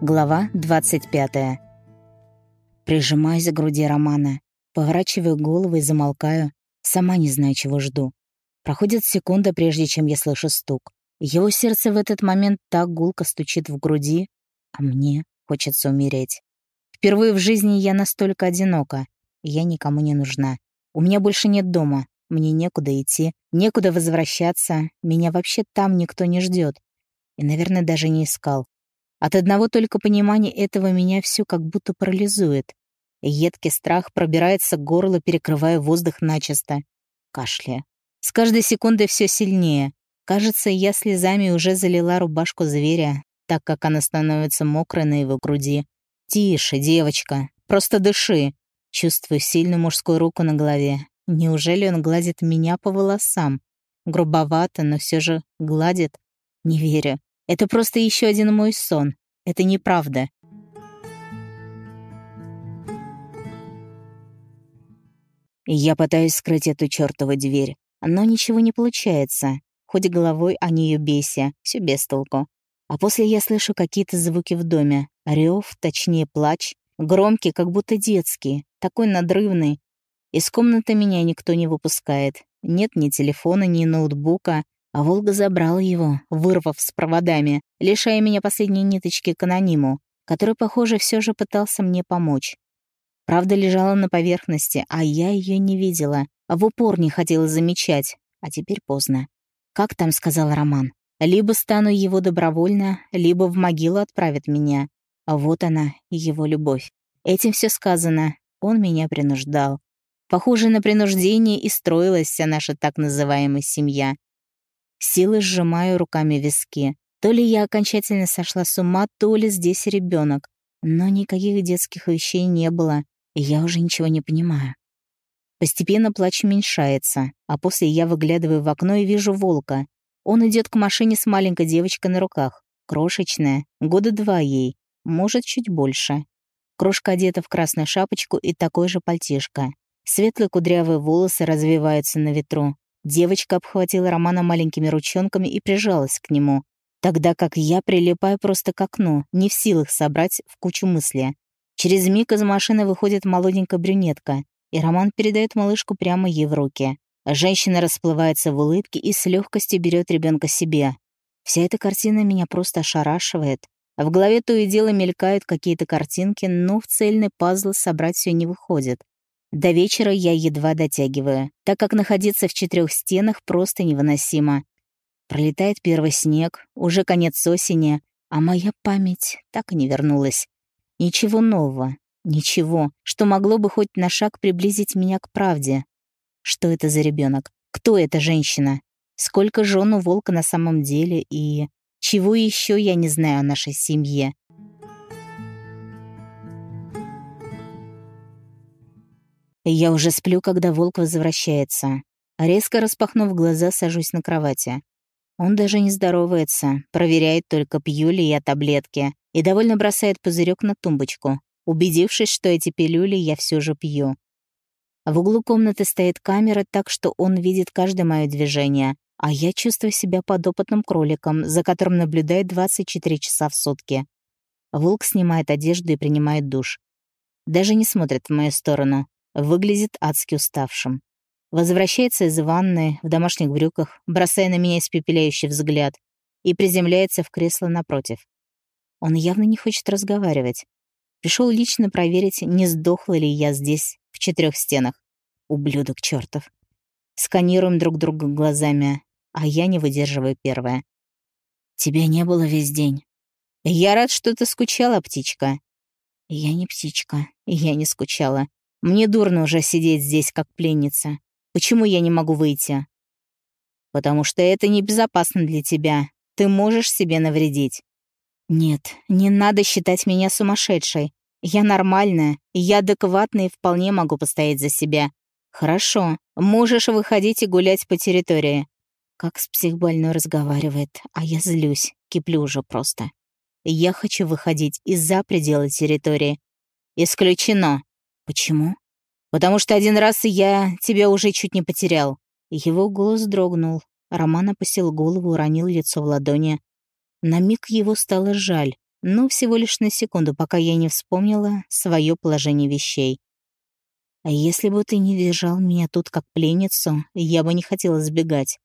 Глава 25. Прижимаюсь к груди Романа, поворачиваю голову и замолкаю, сама не знаю, чего жду. Проходит секунда, прежде чем я слышу стук. Его сердце в этот момент так гулко стучит в груди, а мне хочется умереть. Впервые в жизни я настолько одинока, я никому не нужна. У меня больше нет дома, мне некуда идти, некуда возвращаться, меня вообще там никто не ждет. И, наверное, даже не искал. От одного только понимания этого меня все как будто парализует. Едкий страх пробирается к горлу, перекрывая воздух начисто. Кашля. С каждой секундой все сильнее. Кажется, я слезами уже залила рубашку зверя, так как она становится мокрой на его груди. «Тише, девочка, просто дыши». Чувствую сильную мужскую руку на голове. Неужели он гладит меня по волосам? Грубовато, но все же гладит. Не верю. Это просто еще один мой сон. Это неправда. Я пытаюсь скрыть эту чертову дверь, но ничего не получается. Хоть головой о нее бейся, все без толку. А после я слышу какие-то звуки в доме. Рев, точнее плач. Громкий, как будто детский. Такой надрывный. Из комнаты меня никто не выпускает. Нет ни телефона, ни ноутбука. А Волга забрал его, вырвав с проводами, лишая меня последней ниточки к анониму, который, похоже, все же пытался мне помочь. Правда лежала на поверхности, а я ее не видела, а в упор не хотела замечать, а теперь поздно. Как там сказал Роман? Либо стану его добровольно, либо в могилу отправят меня. А вот она, его любовь. Этим все сказано. Он меня принуждал. Похоже на принуждение и строилась вся наша так называемая семья. Силы сжимаю руками виски. То ли я окончательно сошла с ума, то ли здесь ребенок. Но никаких детских вещей не было, и я уже ничего не понимаю. Постепенно плач уменьшается, а после я выглядываю в окно и вижу волка. Он идет к машине с маленькой девочкой на руках. Крошечная, года два ей, может, чуть больше. Крошка одета в красную шапочку и такой же пальтишко. Светлые кудрявые волосы развиваются на ветру. Девочка обхватила Романа маленькими ручонками и прижалась к нему, тогда как я прилипаю просто к окну, не в силах собрать в кучу мысли. Через миг из машины выходит молоденькая брюнетка, и Роман передает малышку прямо ей в руки. Женщина расплывается в улыбке и с легкостью берет ребенка себе. Вся эта картина меня просто ошарашивает. В голове то и дело мелькают какие-то картинки, но в цельный пазл собрать все не выходит. До вечера я едва дотягиваю, так как находиться в четырех стенах просто невыносимо. Пролетает первый снег, уже конец осени, а моя память так и не вернулась. Ничего нового, ничего, что могло бы хоть на шаг приблизить меня к правде. Что это за ребенок? Кто эта женщина? Сколько жен у волка на самом деле и... Чего еще я не знаю о нашей семье? Я уже сплю, когда волк возвращается. Резко распахнув глаза, сажусь на кровати. Он даже не здоровается, проверяет только, пью ли я таблетки, и довольно бросает пузырек на тумбочку, убедившись, что эти пилюли я все же пью. В углу комнаты стоит камера, так что он видит каждое мое движение, а я чувствую себя подопытным кроликом, за которым наблюдает 24 часа в сутки. Волк снимает одежду и принимает душ. Даже не смотрит в мою сторону, Выглядит адски уставшим. Возвращается из ванны в домашних брюках, бросая на меня испепеляющий взгляд, и приземляется в кресло напротив. Он явно не хочет разговаривать. Пришел лично проверить, не сдохла ли я здесь, в четырех стенах. Ублюдок чертов. Сканируем друг друга глазами, а я не выдерживаю первое. Тебя не было весь день. Я рад, что ты скучала, птичка. Я не птичка, я не скучала. Мне дурно уже сидеть здесь, как пленница. Почему я не могу выйти? Потому что это небезопасно для тебя. Ты можешь себе навредить. Нет, не надо считать меня сумасшедшей. Я нормальная, я адекватная и вполне могу постоять за себя. Хорошо, можешь выходить и гулять по территории. Как с психбольной разговаривает, а я злюсь, киплю уже просто. Я хочу выходить из-за пределы территории. Исключено. «Почему?» «Потому что один раз я тебя уже чуть не потерял». Его голос дрогнул. Роман опустил голову, уронил лицо в ладони. На миг его стало жаль. но всего лишь на секунду, пока я не вспомнила свое положение вещей. А если бы ты не держал меня тут как пленницу, я бы не хотела сбегать.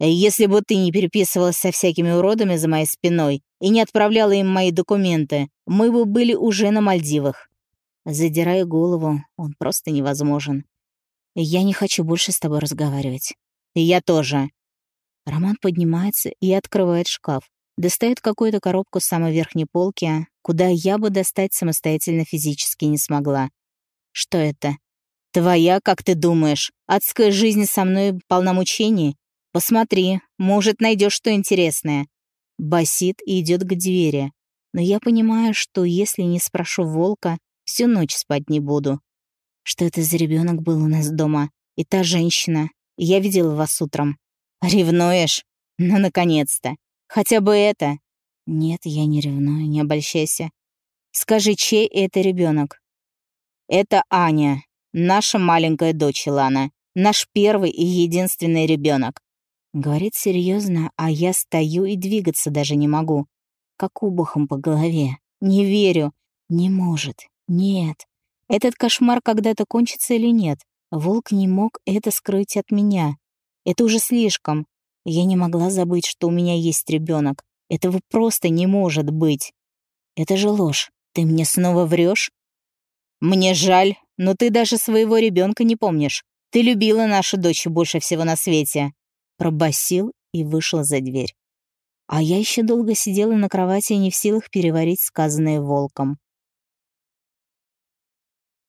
А если бы ты не переписывалась со всякими уродами за моей спиной и не отправляла им мои документы, мы бы были уже на Мальдивах. Задирая голову, он просто невозможен. Я не хочу больше с тобой разговаривать. Я тоже. Роман поднимается и открывает шкаф. Достает какую-то коробку с самой верхней полки, куда я бы достать самостоятельно физически не смогла. Что это? Твоя, как ты думаешь, адская жизнь со мной полна мучений? Посмотри, может, найдешь что интересное. Басит и идет к двери. Но я понимаю, что если не спрошу волка, всю ночь спать не буду. Что это за ребенок был у нас дома? И та женщина. Я видела вас утром. Ревнуешь? Ну, наконец-то. Хотя бы это. Нет, я не ревную, не обольщайся. Скажи, чей это ребенок? Это Аня, наша маленькая дочь Лана, наш первый и единственный ребенок. Говорит серьезно, а я стою и двигаться даже не могу. Как убухом по голове. Не верю. Не может. Нет. Этот кошмар когда-то кончится или нет? Волк не мог это скрыть от меня. Это уже слишком. Я не могла забыть, что у меня есть ребенок. Этого просто не может быть. Это же ложь. Ты мне снова врешь? Мне жаль, но ты даже своего ребенка не помнишь. Ты любила нашу дочь больше всего на свете. Пробасил и вышел за дверь. А я еще долго сидела на кровати, не в силах переварить сказанное волком.